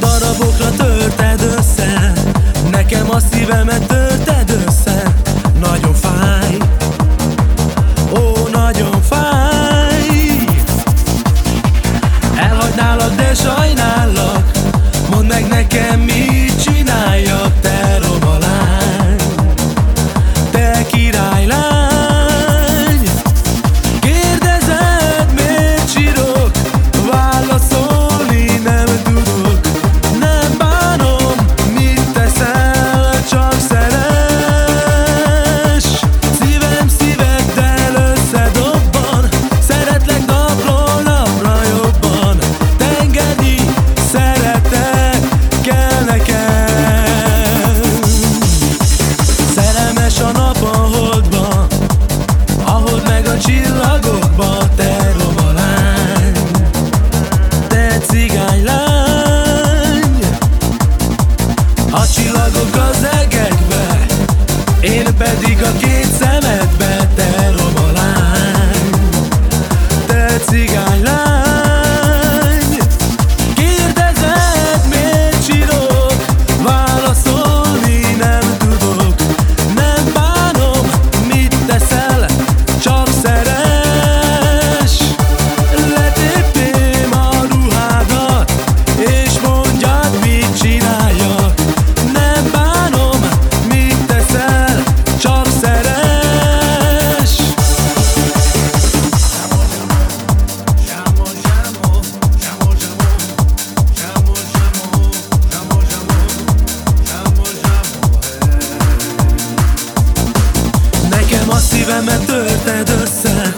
Darabokra törted össze Nekem a szívemet törted sigan la Szívemet tölted össze.